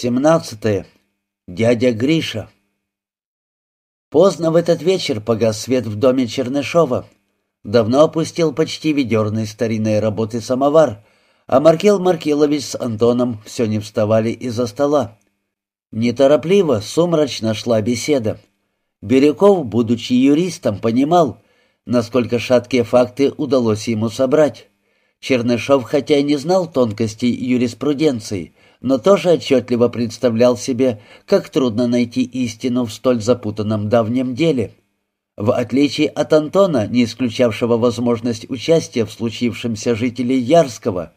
17. Дядя Гриша. Поздно в этот вечер погас свет в доме Чернышова. Давно опустил почти ведерный старинной работы самовар, а Маркел Маркелович с Антоном все не вставали из-за стола. Неторопливо, сумрачно шла беседа. Бирюков, будучи юристом, понимал, насколько шаткие факты удалось ему собрать. Чернышов, хотя и не знал тонкостей юриспруденции, но тоже отчетливо представлял себе, как трудно найти истину в столь запутанном давнем деле. В отличие от Антона, не исключавшего возможность участия в случившемся жителей Ярского,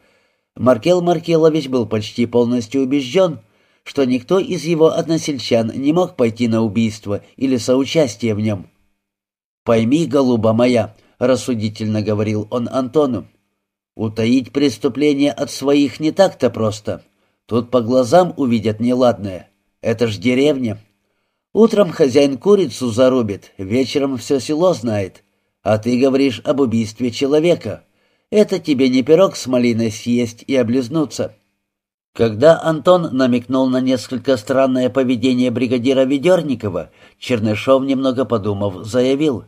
Маркел Маркелович был почти полностью убежден, что никто из его односельчан не мог пойти на убийство или соучастие в нем. «Пойми, голуба моя», — рассудительно говорил он Антону, — «утаить преступление от своих не так-то просто». Тут по глазам увидят неладное. Это ж деревня. Утром хозяин курицу зарубит, вечером все село знает. А ты говоришь об убийстве человека. Это тебе не пирог с малиной съесть и облизнуться». Когда Антон намекнул на несколько странное поведение бригадира Ведерникова, Чернышов, немного подумав, заявил.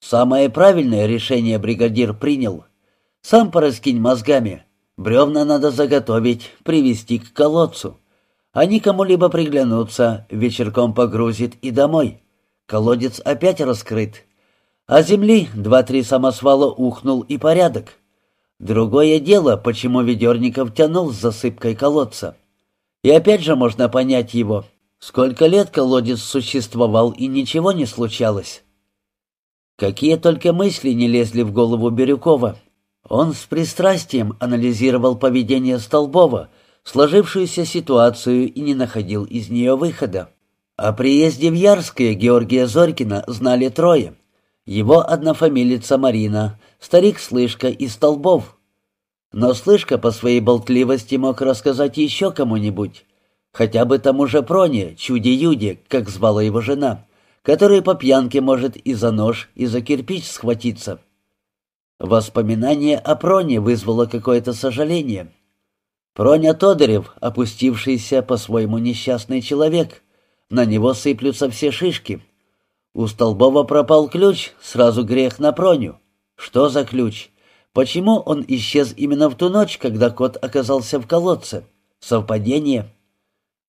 «Самое правильное решение бригадир принял. Сам пораскинь мозгами. Бревна надо заготовить, привести к колодцу. Они кому-либо приглянутся, вечерком погрузит и домой. Колодец опять раскрыт. А земли два-три самосвала ухнул и порядок. Другое дело, почему Ведерников тянул с засыпкой колодца. И опять же можно понять его. Сколько лет колодец существовал и ничего не случалось. Какие только мысли не лезли в голову Бирюкова. Он с пристрастием анализировал поведение Столбова, сложившуюся ситуацию и не находил из нее выхода. О приезде в Ярское Георгия Зорькина знали трое. Его однофамилица Марина, старик Слышка и Столбов. Но Слышка по своей болтливости мог рассказать еще кому-нибудь, хотя бы тому же Проне, чуде-юде, как звала его жена, который по пьянке может и за нож, и за кирпич схватиться. Воспоминание о Проне вызвало какое-то сожаление. Проня Тодорев, опустившийся по-своему несчастный человек. На него сыплются все шишки. У Столбова пропал ключ, сразу грех на Проню. Что за ключ? Почему он исчез именно в ту ночь, когда кот оказался в колодце? Совпадение?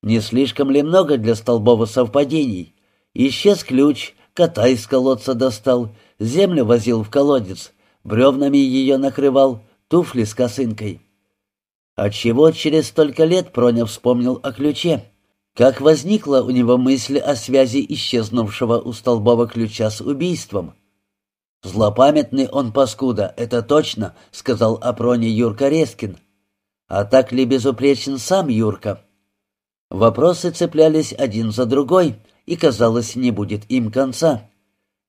Не слишком ли много для Столбова совпадений? Исчез ключ, кота из колодца достал, землю возил в колодец, бревнами ее накрывал, туфли с косынкой. Отчего через столько лет Проня вспомнил о ключе? Как возникла у него мысль о связи исчезнувшего у Столбова ключа с убийством? «Злопамятный он паскуда, это точно», — сказал о Проне Юрка Резкин. «А так ли безупречен сам Юрка?» Вопросы цеплялись один за другой, и, казалось, не будет им конца.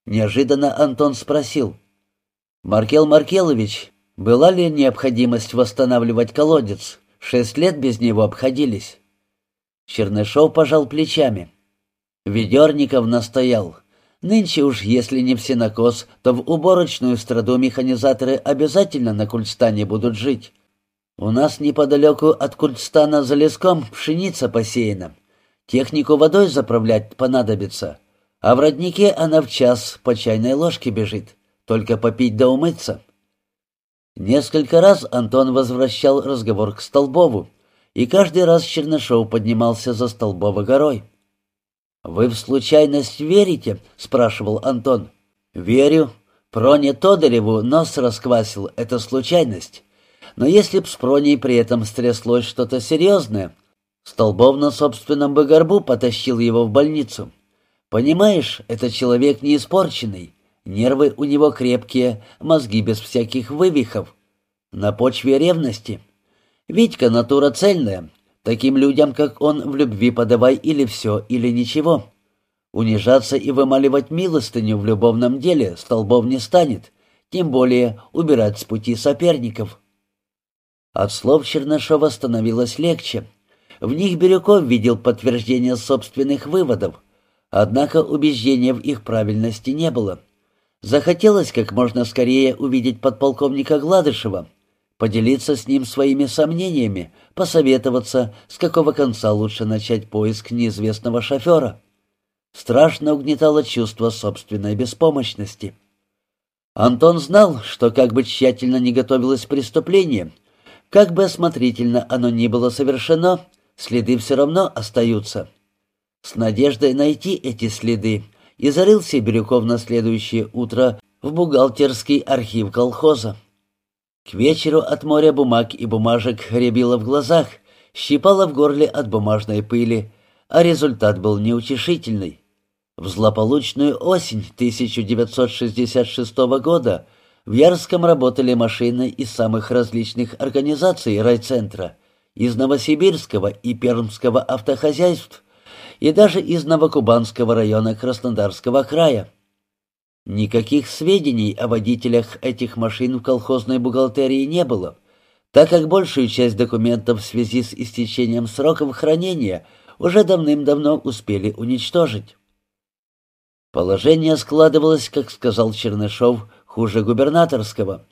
Неожиданно Антон спросил — «Маркел Маркелович, была ли необходимость восстанавливать колодец? Шесть лет без него обходились». Чернышов пожал плечами. Ведерников настоял. Нынче уж, если не в сенокос, то в уборочную страду механизаторы обязательно на Кульстане будут жить. У нас неподалеку от Кульстана за леском пшеница посеяна. Технику водой заправлять понадобится, а в роднике она в час по чайной ложке бежит. Только попить да умыться. Несколько раз Антон возвращал разговор к Столбову, и каждый раз Чернышов поднимался за Столбова горой. «Вы в случайность верите?» — спрашивал Антон. «Верю. Проне Тодореву нос расквасил. Это случайность. Но если б с Проней при этом стряслось что-то серьезное, Столбов на собственном бы горбу потащил его в больницу. Понимаешь, это человек не испорченный. Нервы у него крепкие, мозги без всяких вывихов. На почве ревности. Витька натура цельная. Таким людям, как он, в любви подавай или все, или ничего. Унижаться и вымаливать милостыню в любовном деле столбов не станет, тем более убирать с пути соперников. От слов Чернышова становилось легче. В них Бирюков видел подтверждение собственных выводов, однако убеждения в их правильности не было. Захотелось как можно скорее увидеть подполковника Гладышева, поделиться с ним своими сомнениями, посоветоваться, с какого конца лучше начать поиск неизвестного шофера. Страшно угнетало чувство собственной беспомощности. Антон знал, что как бы тщательно не готовилось преступление, как бы осмотрительно оно ни было совершено, следы все равно остаются. С надеждой найти эти следы и зарылся Бирюков на следующее утро в бухгалтерский архив колхоза. К вечеру от моря бумаг и бумажек рябило в глазах, щипало в горле от бумажной пыли, а результат был неутешительный. В злополучную осень 1966 года в Ярском работали машины из самых различных организаций райцентра, из Новосибирского и Пермского автохозяйств и даже из Новокубанского района Краснодарского края. Никаких сведений о водителях этих машин в колхозной бухгалтерии не было, так как большую часть документов в связи с истечением сроков хранения уже давным-давно успели уничтожить. Положение складывалось, как сказал Чернышов, хуже губернаторского.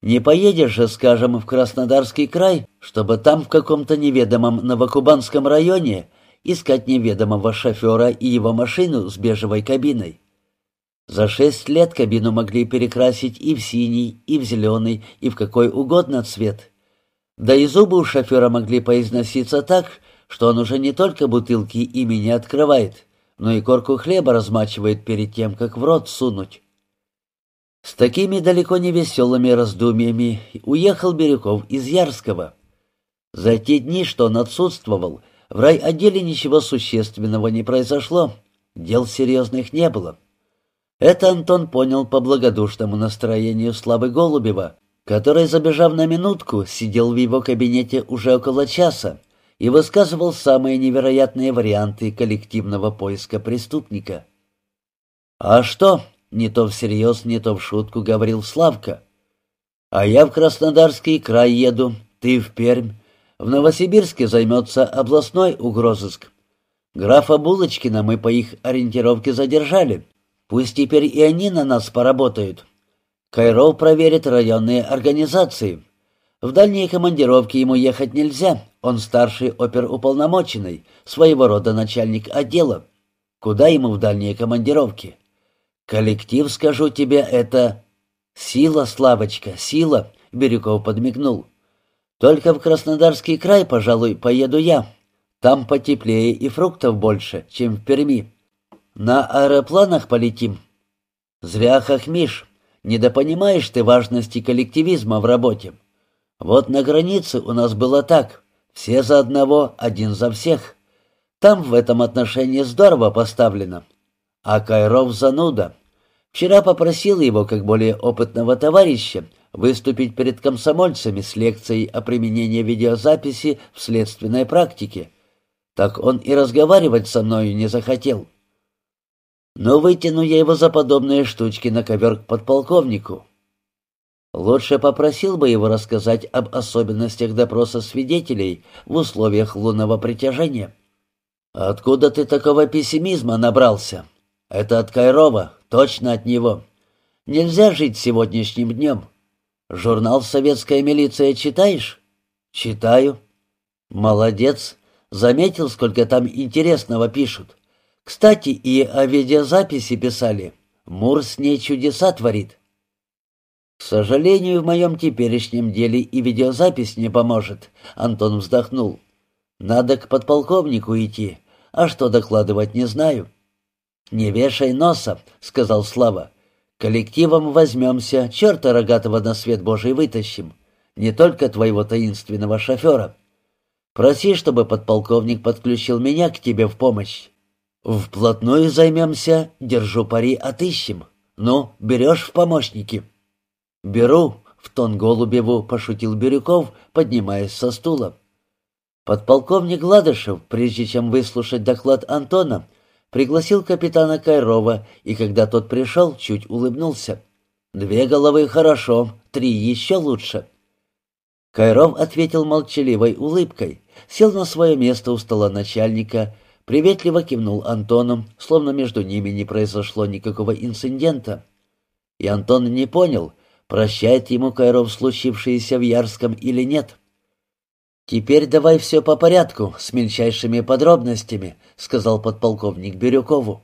Не поедешь же, скажем, в Краснодарский край, чтобы там в каком-то неведомом Новокубанском районе искать неведомого шофера и его машину с бежевой кабиной. За шесть лет кабину могли перекрасить и в синий, и в зеленый, и в какой угодно цвет. Да и зубы у шофера могли поизноситься так, что он уже не только бутылки ими не открывает, но и корку хлеба размачивает перед тем, как в рот сунуть. С такими далеко не веселыми раздумьями уехал Бирюков из Ярского. За те дни, что он отсутствовал, в райотделе ничего существенного не произошло, дел серьезных не было. Это Антон понял по благодушному настроению Славы Голубева, который, забежав на минутку, сидел в его кабинете уже около часа и высказывал самые невероятные варианты коллективного поиска преступника. «А что?» — не то всерьез, не то в шутку говорил Славка. «А я в Краснодарский край еду, ты в Пермь. В Новосибирске займется областной угрозыск. Графа Булочкина мы по их ориентировке задержали, Пусть теперь и они на нас поработают. Кайров проверит районные организации. В дальние командировки ему ехать нельзя. Он старший оперуполномоченный, своего рода начальник отдела. Куда ему в дальние командировки? Коллектив, скажу тебе, это... Сила, Славочка, сила, Бирюков подмигнул. Только в Краснодарский край, пожалуй, поеду я. Там потеплее и фруктов больше, чем в Перми. На аэропланах полетим. Зря хохмишь. Недопонимаешь ты важности коллективизма в работе. Вот на границе у нас было так. Все за одного, один за всех. Там в этом отношении здорово поставлено. А Кайров зануда. Вчера попросил его, как более опытного товарища, выступить перед комсомольцами с лекцией о применении видеозаписи в следственной практике. Так он и разговаривать со мною не захотел. Но вытяну я его за подобные штучки на ковер к подполковнику. Лучше попросил бы его рассказать об особенностях допроса свидетелей в условиях лунного притяжения. «Откуда ты такого пессимизма набрался?» «Это от Кайрова, точно от него. Нельзя жить сегодняшним днем. Журнал «Советская милиция» читаешь?» «Читаю». «Молодец. Заметил, сколько там интересного пишут. Кстати, и о видеозаписи писали. Мур с ней чудеса творит. К сожалению, в моем теперешнем деле и видеозапись не поможет, Антон вздохнул. Надо к подполковнику идти, а что докладывать не знаю. Не вешай носа, сказал Слава. Коллективом возьмемся, черта рогатого на свет Божий вытащим. Не только твоего таинственного шофера. Проси, чтобы подполковник подключил меня к тебе в помощь. «Вплотную займемся, держу пари, отыщем. Ну, берешь в помощники?» «Беру», — в тон Голубеву пошутил Бирюков, поднимаясь со стула. Подполковник Гладышев, прежде чем выслушать доклад Антона, пригласил капитана Кайрова, и когда тот пришел, чуть улыбнулся. «Две головы хорошо, три еще лучше». Кайров ответил молчаливой улыбкой, сел на свое место у стола начальника — Приветливо кивнул Антону, словно между ними не произошло никакого инцидента. И Антон не понял, прощает ему Кайров случившееся в Ярском или нет. «Теперь давай все по порядку, с мельчайшими подробностями», — сказал подполковник Бирюкову.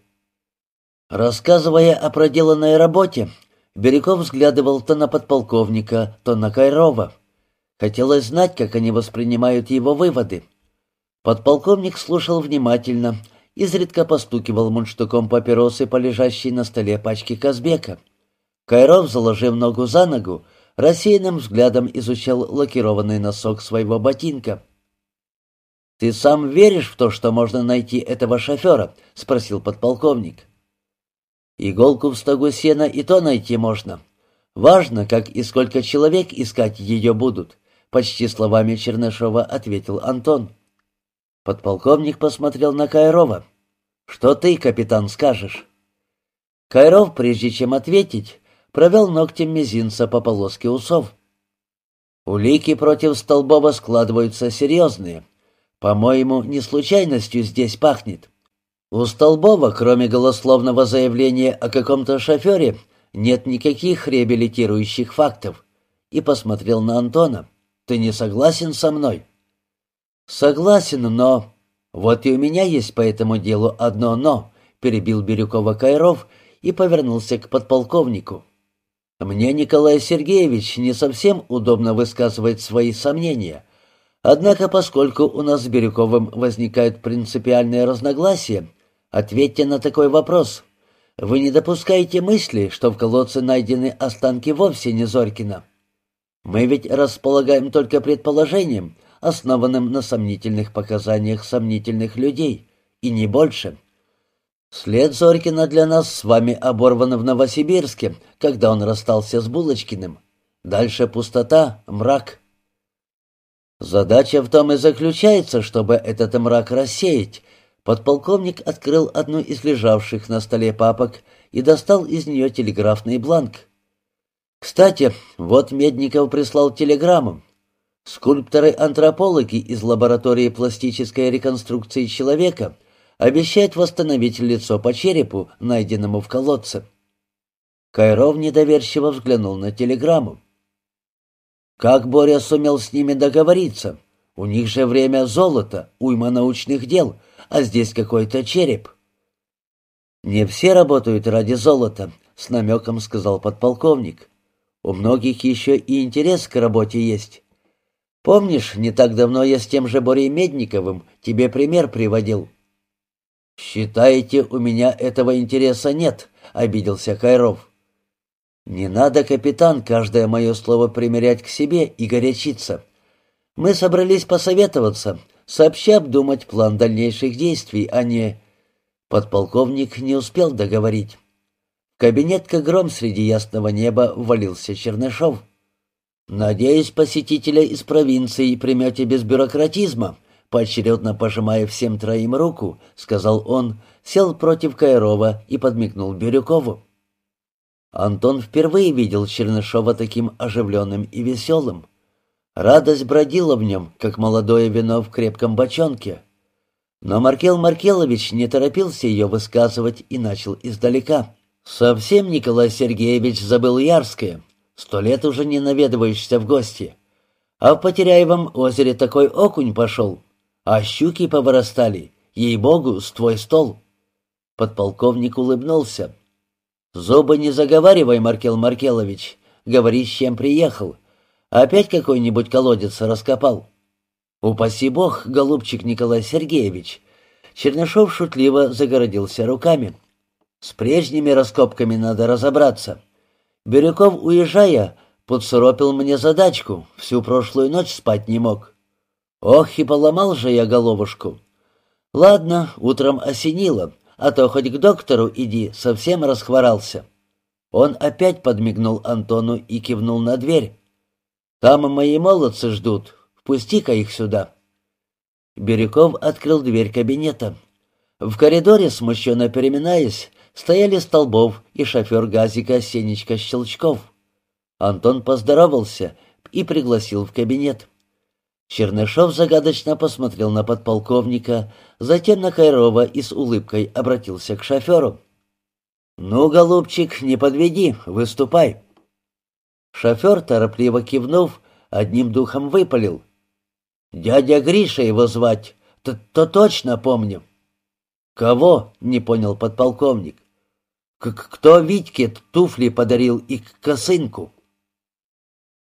Рассказывая о проделанной работе, Бирюков взглядывал то на подполковника, то на Кайрова. Хотелось знать, как они воспринимают его выводы. Подполковник слушал внимательно, изредка постукивал мундштуком папиросы по лежащей на столе пачке Казбека. Кайров, заложив ногу за ногу, рассеянным взглядом изучал лакированный носок своего ботинка. «Ты сам веришь в то, что можно найти этого шофера?» — спросил подполковник. «Иголку в стогу сена и то найти можно. Важно, как и сколько человек искать ее будут», — почти словами Чернышова ответил Антон. Подполковник посмотрел на Кайрова. «Что ты, капитан, скажешь?» Кайров, прежде чем ответить, провел ногтем мизинца по полоске усов. Улики против Столбова складываются серьезные. По-моему, не случайностью здесь пахнет. У Столбова, кроме голословного заявления о каком-то шофере, нет никаких реабилитирующих фактов. И посмотрел на Антона. «Ты не согласен со мной?» «Согласен, но...» «Вот и у меня есть по этому делу одно «но», — перебил Бирюкова Кайров и повернулся к подполковнику. Мне Николай Сергеевич не совсем удобно высказывать свои сомнения. Однако, поскольку у нас с Бирюковым возникают принципиальные разногласия, ответьте на такой вопрос. Вы не допускаете мысли, что в колодце найдены останки вовсе не Зорькина? Мы ведь располагаем только предположением, основанным на сомнительных показаниях сомнительных людей, и не больше. След Зорькина для нас с вами оборван в Новосибирске, когда он расстался с Булочкиным. Дальше пустота, мрак. Задача в том и заключается, чтобы этот мрак рассеять. Подполковник открыл одну из лежавших на столе папок и достал из нее телеграфный бланк. Кстати, вот Медников прислал телеграмму. Скульпторы-антропологи из лаборатории пластической реконструкции человека обещает восстановить лицо по черепу, найденному в колодце. Кайров недоверчиво взглянул на телеграмму. Как Боря сумел с ними договориться? У них же время золота, уйма научных дел, а здесь какой-то череп. «Не все работают ради золота», — с намеком сказал подполковник. «У многих еще и интерес к работе есть. Помнишь, не так давно я с тем же Борей Медниковым тебе пример приводил?» «Считаете, у меня этого интереса нет?» — обиделся Кайров. «Не надо, капитан, каждое мое слово примерять к себе и горячиться. Мы собрались посоветоваться, сообща обдумать план дальнейших действий, а не...» Подполковник не успел договорить. В кабинет, как гром среди ясного неба, ввалился Чернышов. «Надеюсь, посетителя из провинции примете без бюрократизма», поочередно пожимая всем троим руку, сказал он, сел против Кайрова и подмигнул Бирюкову. Антон впервые видел Чернышова таким оживленным и веселым. Радость бродила в нем, как молодое вино в крепком бочонке. Но Маркел Маркелович не торопился ее высказывать и начал издалека. «Совсем Николай Сергеевич забыл Ярское. Сто лет уже не наведываешься в гости. А в Потеряевом озере такой окунь пошел, а щуки повырастали, ей-богу, с твой стол». Подполковник улыбнулся. «Зубы не заговаривай, Маркел Маркелович. Говори, с чем приехал. Опять какой-нибудь колодец раскопал?» «Упаси бог, голубчик Николай Сергеевич!» Чернышов шутливо загородился руками. «С прежними раскопками надо разобраться. Бирюков, уезжая, подсуропил мне задачку, всю прошлую ночь спать не мог. Ох, и поломал же я головушку. Ладно, утром осенило, а то хоть к доктору иди, совсем расхворался. Он опять подмигнул Антону и кивнул на дверь. «Там мои молодцы ждут. Впусти-ка их сюда». Бирюков открыл дверь кабинета. В коридоре, смущенно переминаясь, стояли Столбов и шофер газика Сенечка Щелчков. Антон поздоровался и пригласил в кабинет. Чернышов загадочно посмотрел на подполковника, затем на Кайрова и с улыбкой обратился к шоферу. «Ну, голубчик, не подведи, выступай». Шофер, торопливо кивнув, одним духом выпалил. Дядя Гриша его звать, то, то точно помню». «Кого?» — не понял подполковник. К «Кто Витьке туфли подарил и косынку?»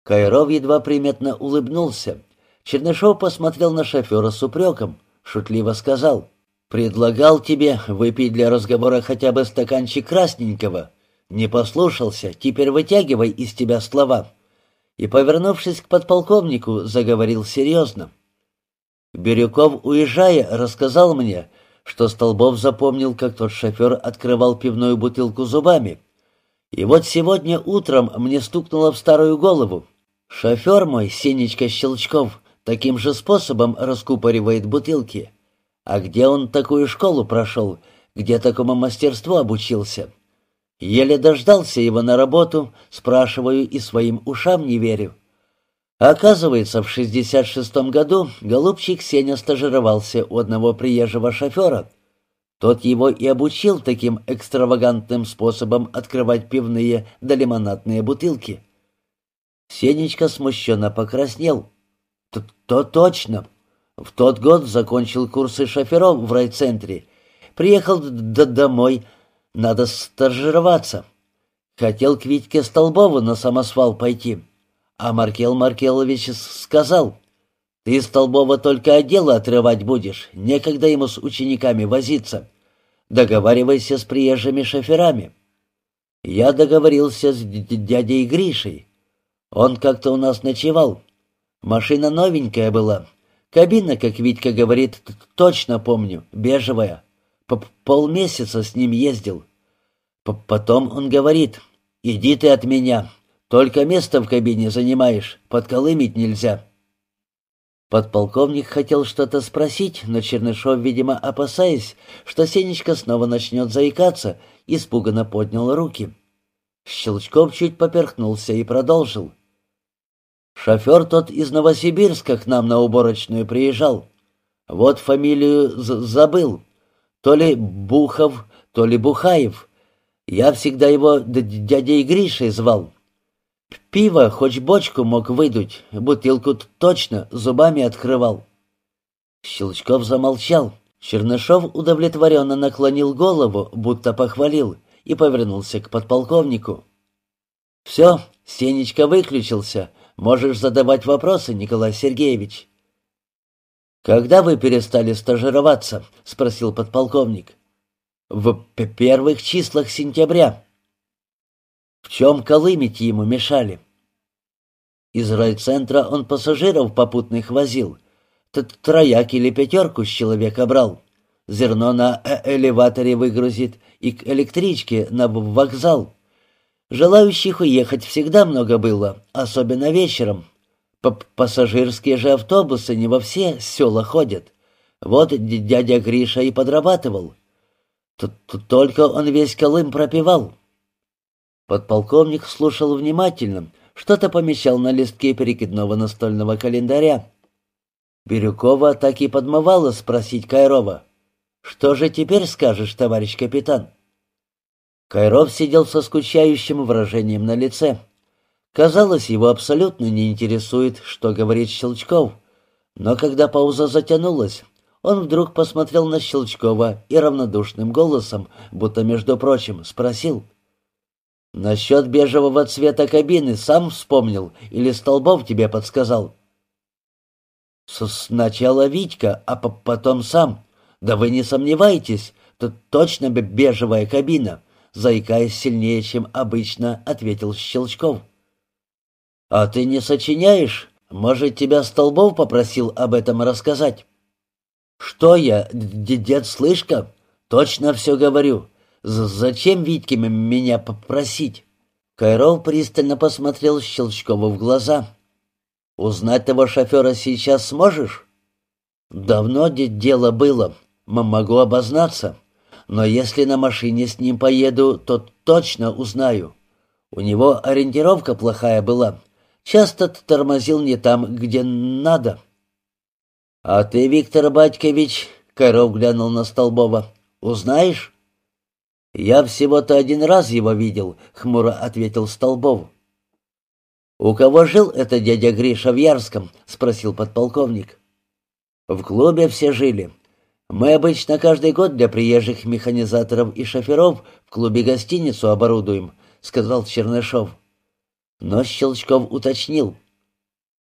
Кайров едва приметно улыбнулся. Чернышов посмотрел на шофера с упреком, шутливо сказал. «Предлагал тебе выпить для разговора хотя бы стаканчик красненького. Не послушался, теперь вытягивай из тебя слова». И, повернувшись к подполковнику, заговорил серьезно. Бирюков, уезжая, рассказал мне, что Столбов запомнил, как тот шофер открывал пивную бутылку зубами. И вот сегодня утром мне стукнуло в старую голову. Шофер мой, Сенечка Щелчков, таким же способом раскупоривает бутылки. А где он такую школу прошел, где такому мастерству обучился? Еле дождался его на работу, спрашиваю и своим ушам не верю. Оказывается, в 66-м году голубчик Сеня стажировался у одного приезжего шофера. Тот его и обучил таким экстравагантным способом открывать пивные да лимонадные бутылки. Сенечка смущенно покраснел. «То точно. В тот год закончил курсы шоферов в райцентре. Приехал домой. Надо стажироваться. Хотел к Витьке Столбову на самосвал пойти. А Маркел Маркелович сказал, «Ты, Столбова, только отделы отрывать будешь, некогда ему с учениками возиться. Договаривайся с приезжими шоферами». Я договорился с дядей Гришей. Он как-то у нас ночевал. Машина новенькая была. Кабина, как Витька говорит, точно помню, бежевая. П Полмесяца с ним ездил. П Потом он говорит, «Иди ты от меня, только место в кабине занимаешь, подколымить нельзя». Подполковник хотел что-то спросить, но Чернышов, видимо, опасаясь, что Сенечка снова начнет заикаться, испуганно поднял руки. Щелчков чуть поперхнулся и продолжил. «Шофер тот из Новосибирска к нам на уборочную приезжал. Вот фамилию забыл. То ли Бухов, то ли Бухаев. Я всегда его дядей Гришей звал. Пиво хоть бочку мог выдуть, бутылку точно зубами открывал. Щелчков замолчал. Чернышов удовлетворенно наклонил голову, будто похвалил, и повернулся к подполковнику. «Все, Сенечка выключился. Можешь задавать вопросы, Николай Сергеевич». «Когда вы перестали стажироваться?» — спросил подполковник. «В первых числах сентября». В чем колымить ему мешали? Из райцентра он пассажиров попутных возил. Тот трояк или пятерку с человека брал. Зерно на э элеваторе выгрузит и к электричке на вокзал. Желающих уехать всегда много было, особенно вечером. П Пассажирские же автобусы не во все села ходят. Вот дядя Гриша и подрабатывал. Т -т Только он весь Колым пропивал. Подполковник слушал внимательно, что-то помещал на листке перекидного настольного календаря. Бирюкова так и подмывала спросить Кайрова. «Что же теперь скажешь, товарищ капитан?» Кайров сидел со скучающим выражением на лице. Казалось, его абсолютно не интересует, что говорит Щелчков. Но когда пауза затянулась, он вдруг посмотрел на Щелчкова и равнодушным голосом, будто между прочим, спросил — «Насчет бежевого цвета кабины сам вспомнил или Столбов тебе подсказал?» «Сначала Витька, а потом сам. Да вы не сомневайтесь, тут точно бежевая кабина», заикаясь сильнее, чем обычно, ответил Щелчков. «А ты не сочиняешь? Может, тебя Столбов попросил об этом рассказать?» «Что я, дед Слышка? Точно все говорю. Зачем Витьке меня попросить? Кайров пристально посмотрел Щелчкову в глаза. «Узнать того шофера сейчас сможешь?» «Давно дело было. Могу обознаться. Но если на машине с ним поеду, то точно узнаю. У него ориентировка плохая была. Часто тормозил не там, где надо». «А ты, Виктор Батькович, — Кайров глянул на Столбова, — узнаешь?» «Я всего-то один раз его видел», — хмуро ответил Столбов. «У кого жил этот дядя Гриша в Ярском?» — спросил подполковник. В клубе все жили. Мы обычно каждый год для приезжих механизаторов и шоферов в клубе гостиницу оборудуем, сказал Чернышов. Но Щелчков уточнил.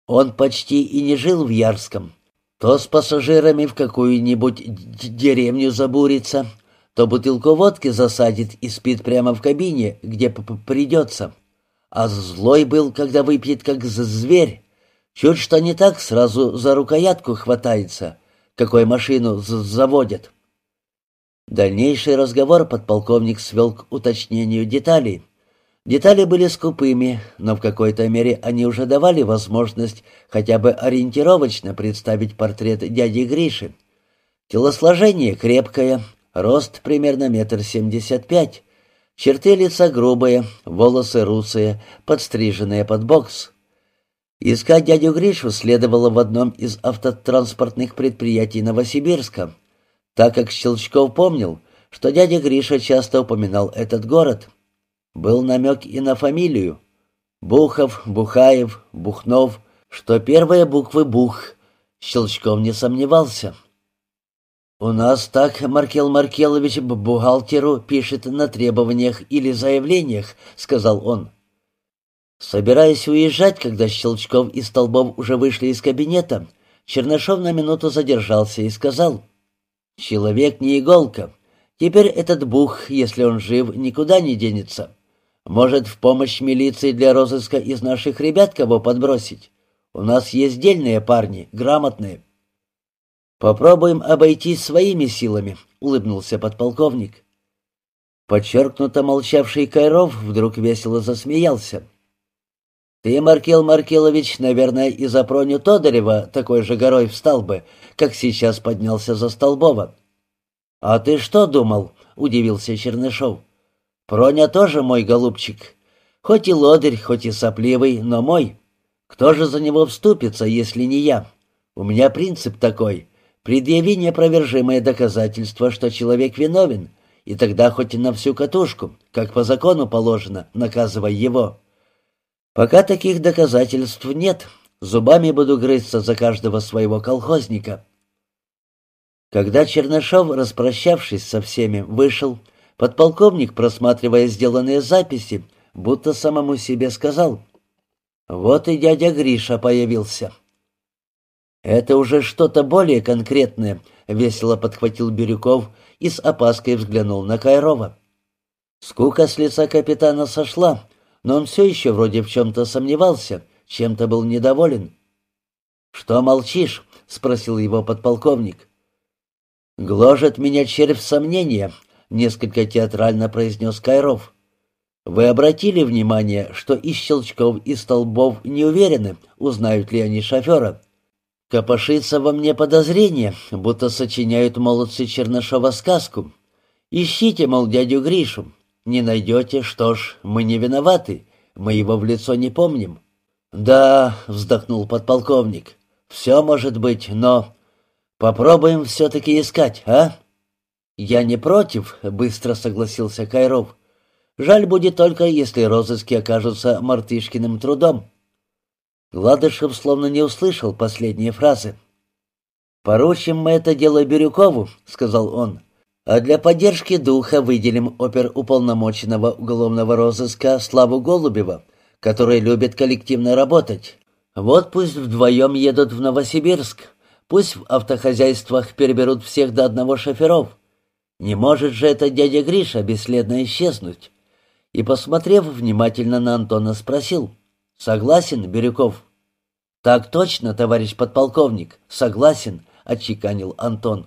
Он почти и не жил в Ярском. То с пассажирами в какую-нибудь деревню забурится, то бутылку водки засадит и спит прямо в кабине, где п -п придется. А злой был, когда выпьет как зверь. Чуть что не так, сразу за рукоятку хватается, какой машину заводят. Дальнейший разговор подполковник свел к уточнению деталей. Детали были скупыми, но в какой-то мере они уже давали возможность хотя бы ориентировочно представить портрет дяди Гриши. Телосложение крепкое, рост примерно метр семьдесят пять, черты лица грубые, волосы русые, подстриженные под бокс. Искать дядю Гришу следовало в одном из автотранспортных предприятий Новосибирска, так как Щелчков помнил, что дядя Гриша часто упоминал этот город. Был намек и на фамилию. Бухов, Бухаев, Бухнов, что первые буквы «Бух». Щелчков не сомневался. «У нас так Маркел Маркелович бухгалтеру пишет на требованиях или заявлениях», — сказал он. Собираясь уезжать, когда Щелчков и Столбов уже вышли из кабинета, Чернышов на минуту задержался и сказал, «Человек не иголка. Теперь этот бух, если он жив, никуда не денется. Может, в помощь милиции для розыска из наших ребят кого подбросить? У нас есть дельные парни, грамотные». «Попробуем обойтись своими силами», — улыбнулся подполковник. Подчеркнуто молчавший Кайров вдруг весело засмеялся. Ты, Маркел Маркелович, наверное, и за Проню Тодорева такой же горой встал бы, как сейчас поднялся за Столбова. «А ты что думал?» — удивился Чернышов. «Проня тоже мой голубчик. Хоть и лодырь, хоть и сопливый, но мой. Кто же за него вступится, если не я? У меня принцип такой. Предъяви неопровержимое доказательство, что человек виновен, и тогда хоть и на всю катушку, как по закону положено, наказывай его». Пока таких доказательств нет, зубами буду грызться за каждого своего колхозника. Когда Чернышов, распрощавшись со всеми, вышел, подполковник, просматривая сделанные записи, будто самому себе сказал, «Вот и дядя Гриша появился». «Это уже что-то более конкретное», — весело подхватил Бирюков и с опаской взглянул на Кайрова. Скука с лица капитана сошла, но он все еще вроде в чем-то сомневался, чем-то был недоволен. «Что молчишь?» — спросил его подполковник. «Гложет меня червь сомнения», — несколько театрально произнес Кайров. «Вы обратили внимание, что и Щелчков, и Столбов не уверены, узнают ли они шофера?» Копошится во мне подозрение, будто сочиняют молодцы Чернышова сказку. Ищите, мол, дядю Гришу. Не найдете, что ж, мы не виноваты, мы его в лицо не помним. Да, вздохнул подполковник, все может быть, но... Попробуем все-таки искать, а? Я не против, быстро согласился Кайров. Жаль будет только, если розыски окажутся мартышкиным трудом. Гладышев словно не услышал последние фразы. «Поручим мы это дело Бирюкову», — сказал он. А для поддержки духа выделим оперуполномоченного уголовного розыска Славу Голубева, который любит коллективно работать. Вот пусть вдвоем едут в Новосибирск, пусть в автохозяйствах переберут всех до одного шоферов. Не может же это дядя Гриша бесследно исчезнуть. И, посмотрев внимательно на Антона, спросил, «Согласен, Бирюков?» «Так точно, товарищ подполковник, согласен», — отчеканил Антон.